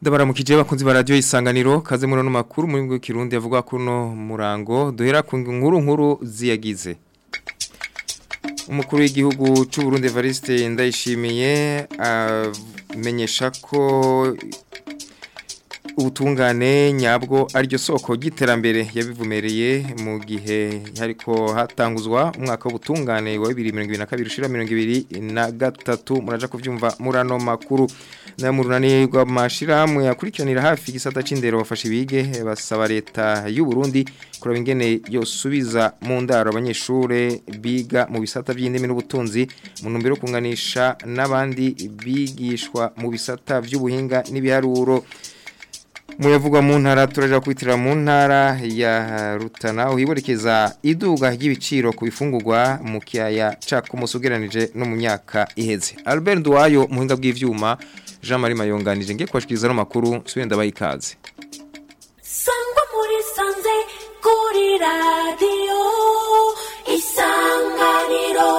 ndabaramukije bakunzi ba radio isanganiro kaze muri no makuru muri kirundi avuga kuno murango Dohera ku nkuru nkuru ziyagize umukuru w'igihugu cy'u Burundi Variste ndayishimiye amenyesha ko ubutungane nyabwo ariryo soko ry'iterambere yabivumereye mu gihe ariko hatanguzwa umwaka w'ubutungane wa bibiri na kabiri ushira mirongo ibiri na gatatu muraja kubyumva muri ano makuru nayo mu runani rw'amashyirahamwe akurikiranira hafi igisata cy'indero bafashe ibige basaba leta y'u Burundi kuraba ingene yosubiza mu ndaro abanyeshuri biga mu bisata by'indimi n'ubutunzi mu ntumbero kunganisha n'abandi bigishwa mu bisata by'ubuhinga n'ibiharuro muyavugwa mu ntara turajya kwitira mu ntara ya rutana uhiborekeza iduga ry'ibiciro ku bifungurwa mu kiyaya cha kumusugeranije no mu myaka iheze albert Duayo muhinga bw'ibyuma jean marie mayunganije ngiye kubashikiriza ano makuru nsubire ndabaha sangwa muri sanze kuri radiyo isanganiro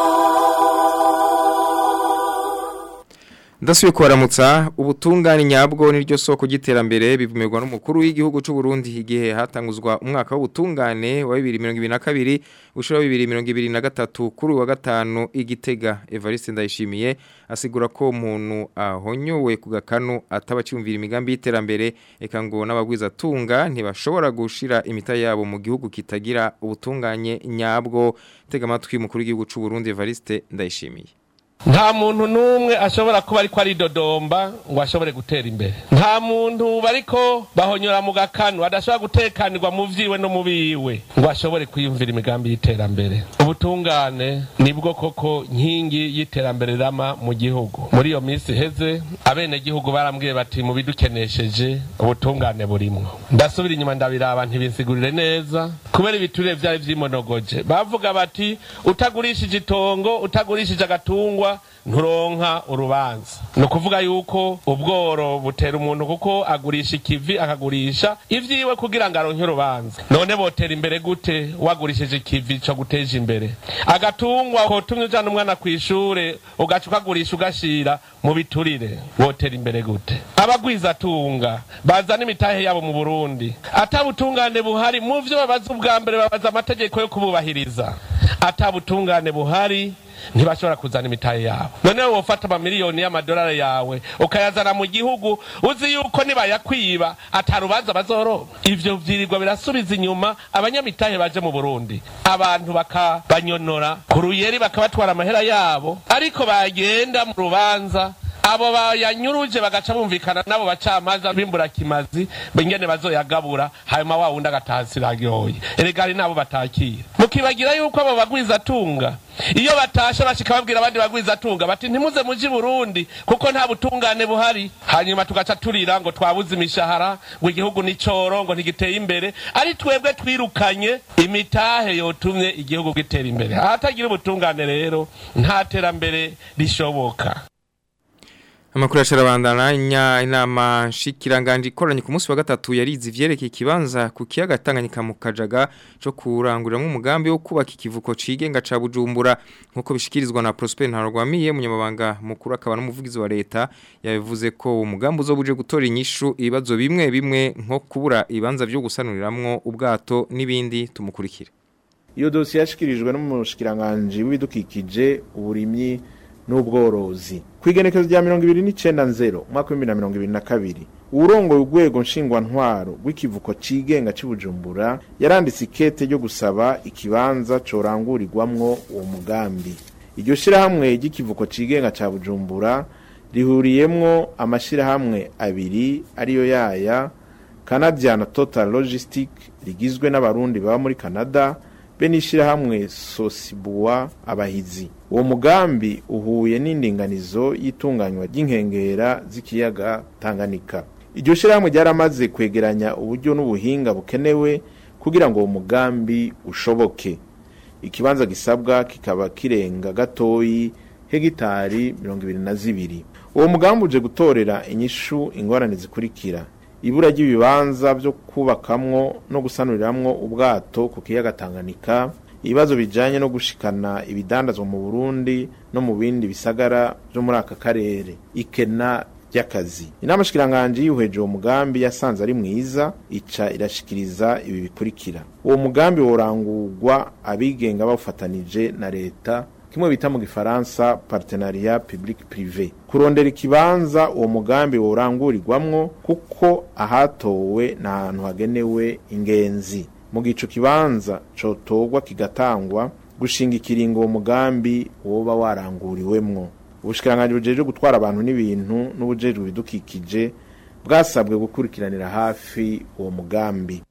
ndasuye kuharamutsa ubutungane nyabwo n'iryo soko ry'iterambere bivumegwa n'umukuru w'igihugu cy'u Burundi igihe hatanguzwa umwaka w'ubutungane wa 2022 ushira 2023 kuri wa gatanu igitega Evariste Ndayishimiye asigura ko umuntu ahonyowe ku gakanu atabacyumvira imigambi y'iterambere eka ngo n'abagwiza tunga ntibashobora gushira imita yabo mu gihugu kitagira ubutunganye nyabwo tega amatwi umukuru w'igihugu cy'u Burundi Evariste Ndayishimiye nta muntu n'umwe ashobora kuba ariko aridodomba ngo ashobore gutera imbere nta muntu bariko bahonyora mu gakanu adashobora gutekanirwa mu byiwe no mu biwe ngo ashobore kwiyumvira imigambi y'iterambere ubutungane nibwo koko nkingi y'iterambere rama mu gihugu muri iyo minsi iheze abenegihugu barambwiye bati mu bidukenesheje ubutungane burimo ndasubira inyuma ndabiraba ntibinsigurire neza kubera ibiture byari byimonogoje bavuga bati utagurishije itongo utagurishije agatungwa kuba nturonka urubanza ni ukuvuga yuko ubworo butera umuntu kuko agurisha ikivi akagurisha ibyiwe kugira ngo aronke urubanza none botera imbere gute wagurishije ikivi cyo guteje imbere agatungwa kotumye ujyana umwana ku ishuri ugaca ukagurisha ugashira mu biturire botera imbere gute abagwizatunga bazana imitahe yabo mu burundi atabutungane buhari mu byo babaza ubwa mbere babaza amategeko yo kububahiriza atabutungane buhari ntibashobora kuzana imitahe yabo noneho wofata amamiliyoni y'amadolari yawe ukayazana mu gihugu uzi yuko nibayakwiba atarubanza bazoroba ibyo byirirwa birasubiza inyuma abanyamitahe baje mu burundi abantu bakabanyonora ku ruyeri bakabatwara amahera yabo ariko bagenda mu rubanza abo bayanyuruje bagaca bumvikana n'abo bacamanza b'imburakimazi ingene bazoyagabura hanyuma wa wundi agatahasiragoye erega n'abo batakiye mukibagira yuko abo bagwizatunga iyo batashe bashika babwira abandi bagwizatunga bati ntimuze muji burundi kuko nta butungane buhari hanyuma tugaca turira ngo twabuze imishahara ngo igihugu nicoro ngo ntigiteye imbere ari twebwe twirukanye imitahe yotumye igihugu gitera imbere ahatagira ubutungane rero nta terambere rishoboka amakuru yasharabandana inama nshikiranganje ikoranye ku munsi wa gatatu yarize ivyerekeye ikibanza ku kiyaga Tanganyika mu Kajaga cyo kuranguramo umugambi wo kubaka ikivuko cigenga ca Bujumbura nkuko bishikirizwa na Prosper Ntarwamiye munyamabanga mukuru akaba n'umuvugizi wa leta yabivuze ko umugambi uzobuje gutora inyishu ibazo bimwe bimwe nko kubura ibanza byo gusanuriramwo ubwato n'ibindi tumukurikira iyo dosiye yashikirijwe n'umushikiranganje widukikije uburimyi n'ubworozi ku igenekerezo rya mirongo ibiri n'icyenda nzero umwaka w'ibihumbi na mirongo ibiri na kabiri uwurongoye urwego nshingwantwaro rw'ikivuko cigenga cy'ubujumbura yaranditse ikete ryo gusaba ikibanza corangurirwamwo uwo mugambi iryo shyirahamwe ry'ikivuko cigenga cya bujumbura rihuriyemwo amashyirahamwe abiri ariyo yaya canadian total logistic rigizwe n'abarundi baba muri canada be n'ishyirahamwe sosibuwa abahizi uwo mugambi uhuye n'indinganizo y'itunganywa ry'inkengera z'ikiyaga tanganika iryo shyirahamwe ryaramaze kwegeranya uburyo n'ubuhinga bukenewe kugira ngo uwo mugambi ushoboke ikibanza gisabwa kikaba kirenga gatoyi hegitari mirongo ibiri na zibiri uwo mugambi uje gutorera inyishu ingorane zikurikira ibura ry'ibibanza byo kubakamwo no gusanuriramwo ubwato ku kiyaga Tanganyika ibibazo bijyanye no gushikana ibidandazwa mu burundi no mu bindi bisagara byo muri aka karere ikena ry'akazi inama shikiranganje yuheje uwo mugambi yasanze ari mwiza ica irashikiriza ibi bikurikira uwo mugambi worangurwa abigenga bawufatanije na leta kimwe bita mu gifaransa partenariat public privé kurondera ikibanza uwo mugambi worangurirwamwo kuko ahatowe n'ahantu hagenewe ingenzi mu gico kibanza cotogwa kigatangwa gushinga ikiringo uwo mugambi woba waranguriwemwo ubushikiranganje bujejwe gutwara abantu n'ibintu n'ubujejwe ibidukikije bwasabwe gukurikiranira hafi uwo mugambi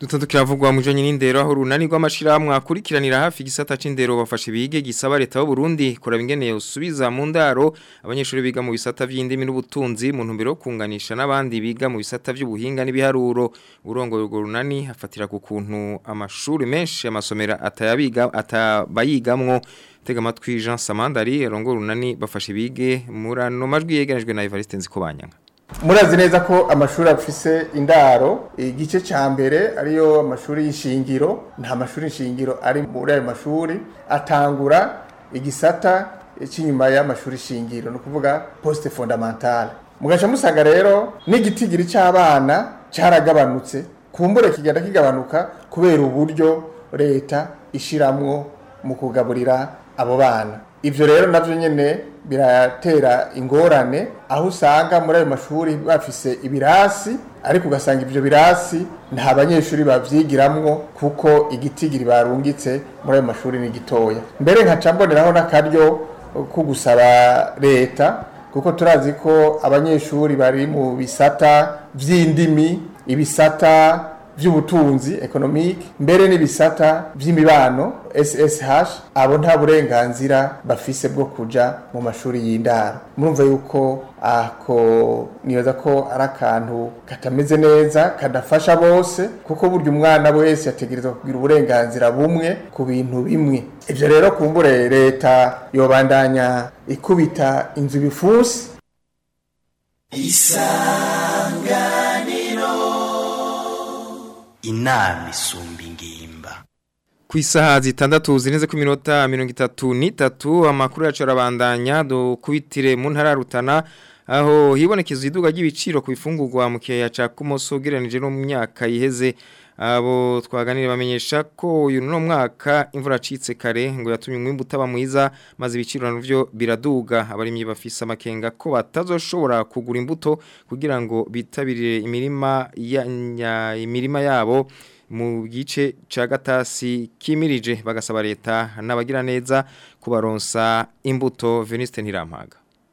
Dutandu kilavugwa mujanye n'indero aho runani rw'amashirahamwe akurikiranira hafi gisata c'indero bafashe bige gisaba leta y'u Burundi kuraba ingene yosubiza mu ndaro abanyeshuri biga mu bisata vy'indimi n'ubutunzi mu ntumbero yo kunganisha n'abandi biga mu bisata vy'ubuhinga n'ibiharuro urongoye urwo runani hafatira ku kuntu amashuri menshi amasomera atayabiga atabayigamwo tega amatwi Jean Samandari arongoye urunani bafashe bige murano majwi yeganejwe na Evariste Nzikobanyanga murazi neza ko amashuri afise indaro igice cya mbere ariyo amashuri y'ishingiro nta mashuri shingiro ari muri ayo mashuri atangura igisata cy'inyuma y'amashuri shingiro ni ukuvuga posite fondamentale mugaca musanga rero n'igitigiri cy'abana cyaragabanutse kumbure kigenda kigabanuka kubera uburyo leta ishyiramwo mu kugaburira abo bana ibyo rero nabyo nyine biratera ingorane aho usanga muri ayo mashuri bafise ibirasi ariko ugasanga ibyo birasi nta banyeshuri babyigiramwo kuko igitigiri barungitse muri ayo mashuri ni gitoya mbere nkaca mboneraho n'akaryo ko gusaba leta kuko turazi ko abanyeshuri bari mu bisata by'indimi ibisata by'ubutunzi economic mbere n'ibisata by'imibano SSH abo nta burenganzira bafise bwo kuja mu mashuri y'indaro murumva yuko ako nibaza ko ari akantu katameze neza kadafasha bose kuko burya umwana wese yategerezwa kugira uburenganzira bumwe ku bintu bimwe ibyo rero kumbure leta yobandanya ikubita inzu bifusi isa inama isumba ingimba ku isaha zitandatu zirenze ku minota mirongo itatu n'itatu amakuru yacu arabandanya dukubitire mu ntara rutana aho hibonekeza iduka ry'ibiciro ku bifungurwa mu kiyaya cya kumoso ugereranije no mu myaka iheze abo twaganire bamenyesha ko uyu no mwaka imvura acitse kare ngo yatumye umwimbu utaba mwiza maze ibiciro byo biraduga abarimyi bafisa amakenga ko batazoshobora kugura imbuto kugira ngo bitabire imirima ya, ya imirima yabo mu gice cya gatasi kimirije bagasaba leta n'abagira neza kubaronsa imbuto Venuste Ntirampaga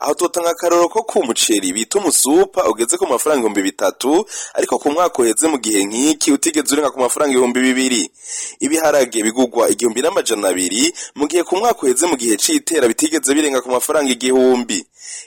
aho tutanga akaroro ko ku muceri bita umusupa ugeze ku mafaranga ibihumbi bitatu ariko ku mwaka uheze mu gihe nk'iki utigeze urenga ku mafaranga ibihumbi bibiri ibiharage bigugwa igihumbi n'amajana abiri mu gihe ku mwaka uheze mu gihe c'itera bitigeze birenga ku mafaranga igihumbi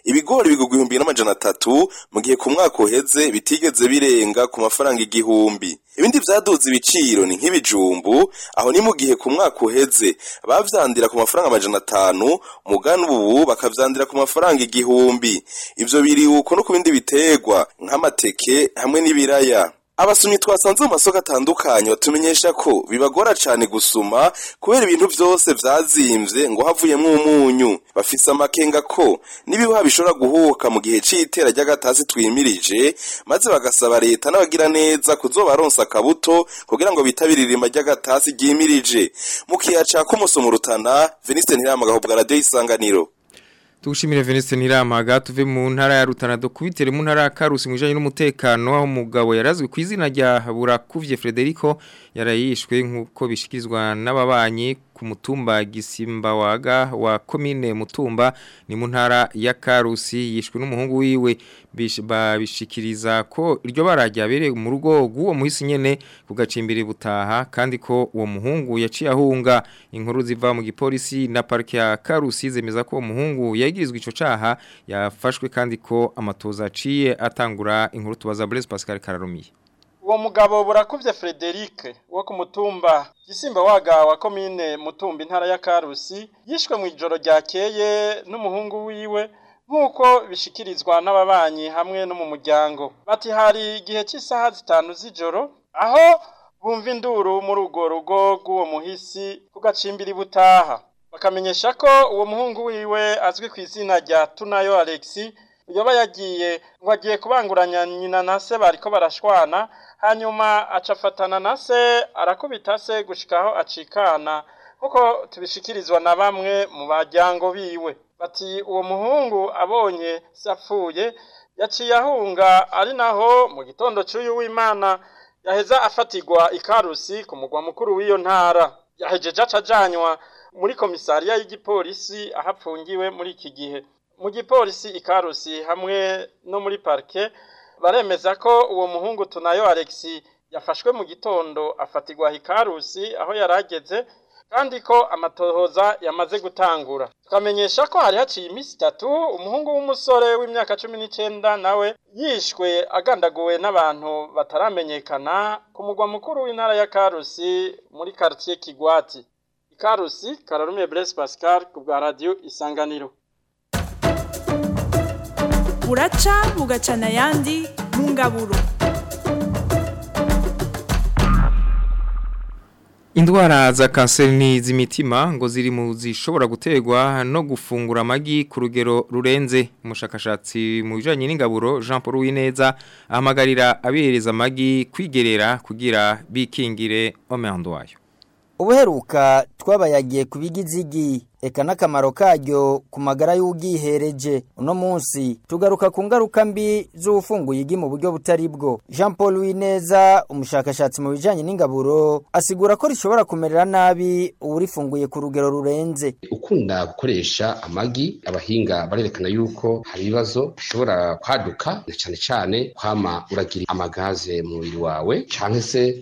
ibigori bigugwa ibihumbi n'amajana atatu mu gihe ku mwaka uheze bitigeze birenga ku mafaranga igihumbi ibindi vyaduze ibiciro ni nk'ibijumbu aho ni mu gihe ku mwaka uheze bavyandira ku mafaranga amajana atanu mugani ubu bakavyandira ku mafaranga igihumbi ivyo biriwuko no ku bindi biterwa nk'amateke hamwe n'ibiraya abasomyi twasanze mu masoko atandukanye batumenyesha ko bibagora cyane gusoma kubera ibintu byose byazimbye ngo havuyemo umunyu bafise amakenga ko n'ibihuha bishobora guhuka mu gihe cy'itera ry'agatasi twimirije maze bagasaba leta n'abagira neza kuzobaronsa akabuto kugira ngo bitabire irima ry'agatasi ryimirije mu kiyaca k'umusomurutana veniste ntiramagahobwa radiyo y'isanganiro Tugushimire Veniste Ntirampaga tuve mu ntara ya Rutana dukubitere mu ntara ya Karusi mujanye n'umutekano aho umugabo yarazwe kwizina rya Burakuvye Frederico yarayishwe nkuko bishikizwa n'ababanyi ku mutumba gisimbawaga wa komine mutumba ni mu ya karusi yishwe n'umuhungu wiwe babishikiriza ko iryo barajya abereye mu rugo rw'uwo muhisi nyine kugacimbiri butaha kandi ko uwo muhungu yaciye ahunga inkuru ziva mu gipolisi na parike ya karusi zemeza ko uwo muhungu yegirizwa icyo cyaha yafashwe kandi ko amatoza aciye atangura inkuru tubaza burezi pascal kararumiye uwo mugabo burakubye frederic wo ku mutumba gisimba waga wa komine mutumba intara ya karusi yishwe mu ijoro ryakeye n'umuhungu wiwe nk'uko bishikirizwa n'ababanyi hamwe no mu muryango bati hari igihe cy'isaha zitanu z'ijoro aho bumva induru muri urwo rugo rw'uwo muhisi kugacimbira butaha bakamenyesha ko uwo muhungu wiwe azwi ku izina rya tunayo Alexis. yaba yagiye ngo agiye kubanguranya nyina na se bariko barashwana hanyuma acafatana na se arakubita se gushikaho acikana nkuko tubishikirizwa na bamwe mu bajyango biwe bati uwo muhungu abonye sapfuye yaciye ahunga ari naho mu gitondo cy'uyu w'imana yaheza afatirwa ikarusi ku mugwa mukuru w'iyo ntara yahejeje acajanywa muri komisariya y'igipolisi aho afungiwe muri iki gihe mu gipolisi ikarusi hamwe no muri parike baremeza ko uwo muhungu tunayo Alexi yafashwe mu gitondo afatirwa ikarusi aho yari ageze kandi ko amatohoza yamaze gutangura tukamenyesha ko hari haciye iminsi itatu umuhungu w'umusore w'imyaka cumi n'icyenda nawe yishwe agandaguwe n'abantu bataramenyekana ku mugwa mukuru w'intara ya karusi muri karitsiye kigwati ikarusi kararume buresi Pascal ku bwa radiyo isanganiro uraca bugacana ayandi mu ngaburo indwara za kanseri n'iz'imitima ngo ziri mu zishobora guterwa no gufungura amagi ku rugero rurenze umushakashatsi mu bijyanye n'ingaburo jean paul uwineza ahamagarira abihereza amagi kwigerera kugira bikingire wayo ubuheruka twabayagiye ku bigizigi eka n'akamaro kajyo ku magara y'ubwihereje uno munsi tugaruka ku ngaruka mbi z'ubufunguye igi mu buryo butari bwo jean paul wineza umushakashatsi mu bijyanye n'ingaburo asigura ko rishobora kumerera nabi uwurifunguye ku rugero rurenze ukunda gukoresha amagi abahinga barerekana yuko hari ibibazo bishobora kwaduka cyane cyane kwama uragira amagaze mu mubiri wawe cyangwa se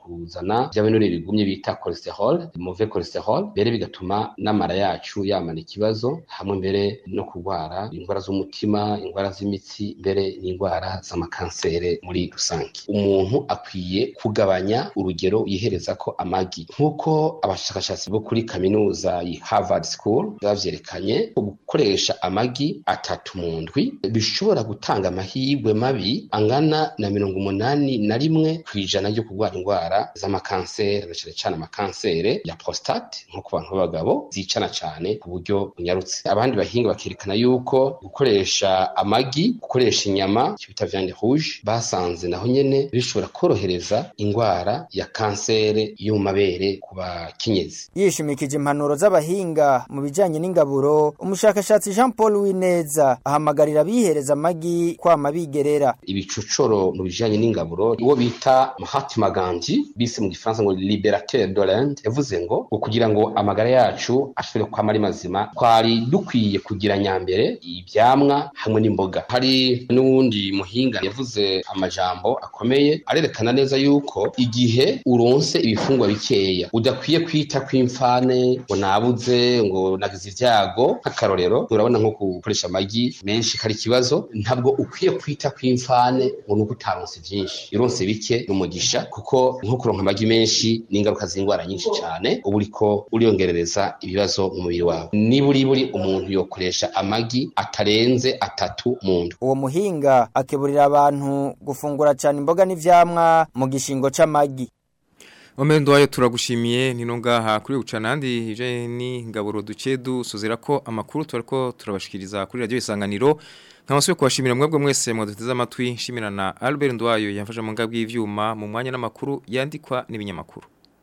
kuzana bya bigumye bita cholesterol move cholesterol mbere bigatuma n'amara yacu yamana ikibazo hamwe mbere no kurwara indwara z'umutima indwara z'imitsi mbere n'indwara z'amakansere muri rusange umuntu akwiye kugabanya urugero yihereza ko amagi nk'uko abashakashatsi bo kuri kaminuza ya Harvard School bavyerekanye gukoresha amagi atatu mu ndwi bishobora gutanga amahirwe mabi angana na mirongo umunani na rimwe ku ijana ryo kurwara indwara z'amakanseri na cane cane amakansere ya prostate nko ku bantu b'abagabo zicana cyane ku buryo bunyarutse abandi bahinga bakerekana yuko gukoresha amagi gukoresha inyama bita viande rouge basanze naho nyine bishobora korohereza indwara ya kanseri yo mu mabere imbere ku bakenyezi yishimikije impanuro z'abahinga mu bijyanye n'ingaburo umushakashatsi jean paul wineza ahamagarira abihereza amagi kwama bigerera ibicocoro mu bijyanye n'ingaburo uwo bita mahatima gandhi bise mu gifaransa ngo liberateur de l'inde yavuze ngo kugira ngo amagara yacu ashobore kwama ari mazima twari dukwiye kugira nyambere ibyamwa hamwe n'imboga hari n'uwundi muhinga yavuze amajambo akomeye arerekana neza yuko igihe uronse ibifungwa bikeya mukeya udakwiye kwita kw'imfane ngo nabuze ngo nagize ibyago nk'akarorero urabona nko gukoresha amagi menshi kari ikibazo ntabwo ukwiye kwita kw'imfane ngo nuko utaronse byinshi ironse bike umugisha kuko nko kuronka amagi menshi n'ingaruka z'indwara nyinshi cyane uba ko uriyongerereza ibibazo mu mubiri wawe niba uri buri umuntu yokoresha amagi atarenze atatu mu nda uwo muhinga akeburira abantu gufungura cyane imboga n’ibyamwa mu gishingo c'amagi Omen duwaye turagushimiye nino ngaha kuri ucanandi ije ni ngaburo ducedu sozera ko amakuru turako turabashikiriza kuri radio isanganiro nkabasuye kwashimira mwebwe mwese mwaduteze amatwi shimira na Albert Ndwayo yamfasha mu ngabwi y'ivyuma mu mwanya n'amakuru yandikwa n'ibinyamakuru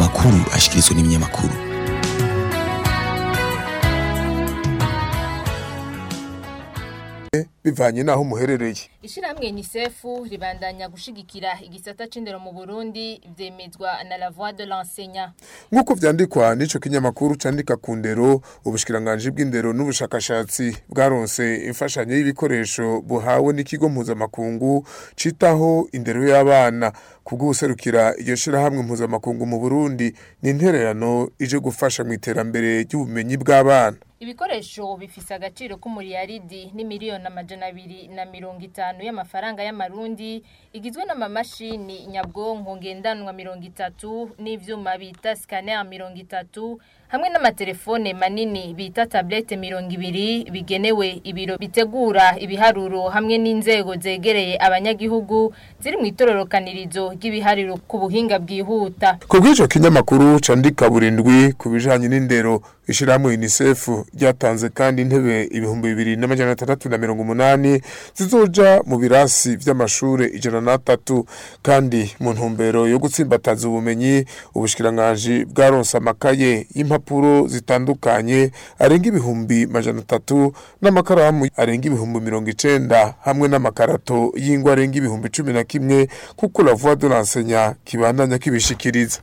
makuru ashyikirizwa n'ibinyamakuru bivanye n'aho umuherereye ishyirahamwe nisefu ribandanya gushyigikira igisata cy'indero mu burundi byemezwa na la de l'ensenya nk'uko byandikwa n'icyo kinyamakuru cyandika ku ndero ubushyikiranganji bw'indero n'ubushakashatsi bwaronse imfashanyo y'ibikoresho buhawe n'ikigo mpuzamakungu cyitaho indero y'abana kubw'ubuserukira iryo shyirahamwe mpuzamakungu mu burundi ni intererano ije gufasha mu iterambere ry'ubumenyi bw'abana ibikoresho bifise agaciro k'umuriyaridi n'imiliyoni amajana amajana abiri na mirongo itanu y'amafaranga y'amarundi igizwe n'amamashini nyabwonko ngendanwa mirongo itatu n'ivyuma bita scanner mirongo itatu hamwe n'amatelefone manini bita taburete mirongo ibiri bigenewe ibiro bitegura ibiharuro hamwe n'inzego zegereye abanyagihugu ziri mu itororokanirizo ry'ibiharuro ku buhinga bwihuta ku bw'icyo kinyamakuru candika burindwi ku bijyanye n'indero ishyirahamwe unicef ryatanze kandi intebe ibihumbi bibiri n'amajyana atandatu na mirongo umunani zizoja mu birasi by'amashuri ijana n'atatu kandi mu ntumbero yo gutsimbataza ubumenyi ubushikiranganji bwaronsa amakaye y'impamvu impapuro zitandukanye arenga ibihumbi majana atatu n'amakaramu arenga ibihumbi mirongo icyenda hamwe n'amakarato y'ingwa arenga ibihumbi cumi na kimwe kuko la voix de l'ensenya kibandanya kibishikiriza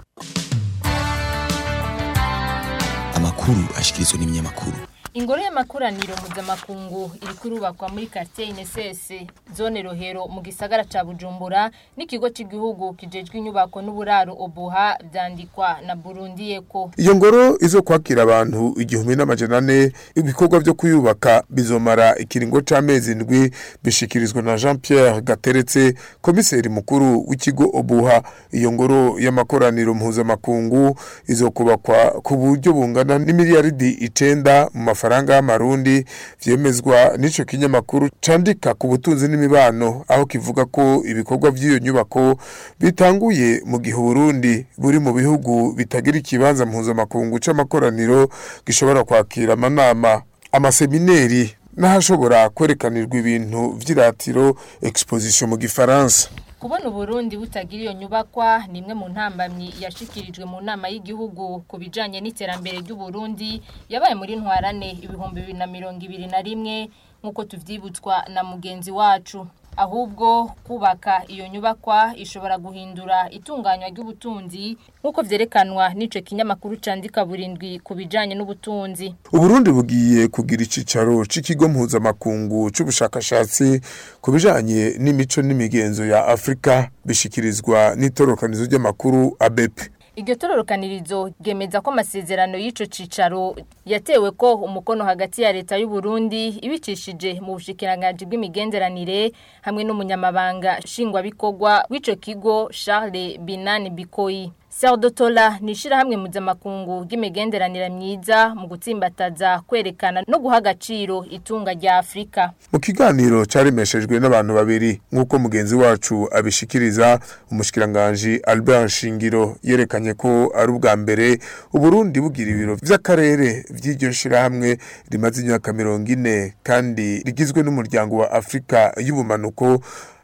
amakuru ashyikirizwa n'iminyamakuru ingoro y'amakoraniro mpuzamakungu iri kurubakwa muri quartier INSS zone Rohero mu gisagara ca Bujumbura n'ikigo cy’igihugu kijejwe inyubako n'uburaro obuha byandikwa na Burundi Eco iyo ngoro izo kwakira abantu igihumbi n'amajana ane ibikorwa byo kuyubaka bizomara ikiringo c'amezi indwi bishyikirizwa na Jean Pierre Gateretse komiseri mukuru w'ikigo obuha iyo ngoro y'amakoraniro mpuzamakungu izo kubakwa ku buryo bungana n'imiliyaridi icenda mu amafaranga y'amarundi vyemezwa n'ico kinyamakuru candika ku butunzi n'imibano aho kivuga ko ibikorwa by’iyo nyubako bitanguye mu gihe Burundi buri mu bihugu bitagira ikibanza mpuzamakungu c'amakoraniro gishobora kwakira amanama amasemineri n'ahashobora kwerekanirwa ibintu vy'iratiro exposition mu gifaransa kubona uburundi butagira iyo nyubakwa ni imwe mu ntambamyi yashikirijwe mu nama y'igihugu ku bijyanye n'iterambere ry'uburundi yabaye muri ntwarane ibihumbi bibiri na mirongo ibiri na rimwe nk'uko tubyibutswa na mugenzi wacu ahubwo kubaka iyo nyubakwa ishobora guhindura itunganywa ry'ubutunzi nk'uko byerekanwa n'icyo kinyamakuru cyandika burindwi ku bijyanye n'ubutunzi uburundi bugiye kugira icyicaro cy'ikigo mpuzamakungu cy'ubushakashatsi ku bijyanye n'imico n'imigenzo ya afurika bishyikirizwa n'itorokanizo ry'amakuru abepe iryo tororokanirizo gemeza ko amasezerano y'icyo cyicaro yatewe ko umukono hagati ya leta y'u Burundi ibicishije mu bushikiranganji bw'imigenderanire hamwe n'umunyamabanga nshingwabikorwa w'icyo kigo Charles Binani Bikoyi Saudotola ni ishirahamwe mpuzamakungu bw’imigenderanire myiza mu gutsimbataza kwerekana no guha agaciro itunga rya Afrika. Mu kiganiro caremeshejwe n'abantu babiri nk'uko mugenzi wacu abishikiriza umushikiranganje Albert Shingiro yerekanye ko ari ubwa mbere Burundi bugira ibiro vy'akarere vy'iryo shirahamwe rimaze imyaka 40 kandi rigizwe n'umuryango wa Afrika y'ubumanuko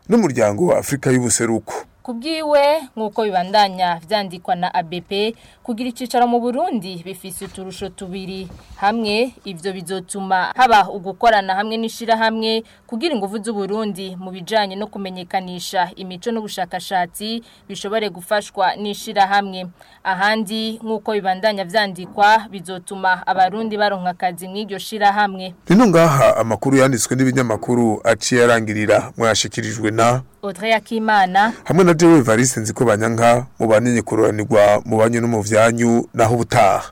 n'umuryango wa Afrika y'ubuseruko. ku nk'uko bibandanya byandikwa na abepe kugira icyicaro mu Burundi bifise uturusho tubiri hamwe ibyo bizotuma haba ugukorana hamwe n'ishira hamwe kugira ingufu z'u Burundi mu bijanye no kumenyekanisha imico n'ubushakashatsi bishobore gufashwa n'ishira hamwe ahandi nkuko bibandanya vyandikwa bizotuma abarundi baronka akazi mw'iryo shira hamwe Nino amakuru yanditswe n'ibinyamakuru aciye arangirira mwashikirijwe na Audrey Akimana hamwe na Jewe Variste nziko banyanka mu banyenye kuroranirwa mu banye n'umuvya ibyanyu naho ubutaha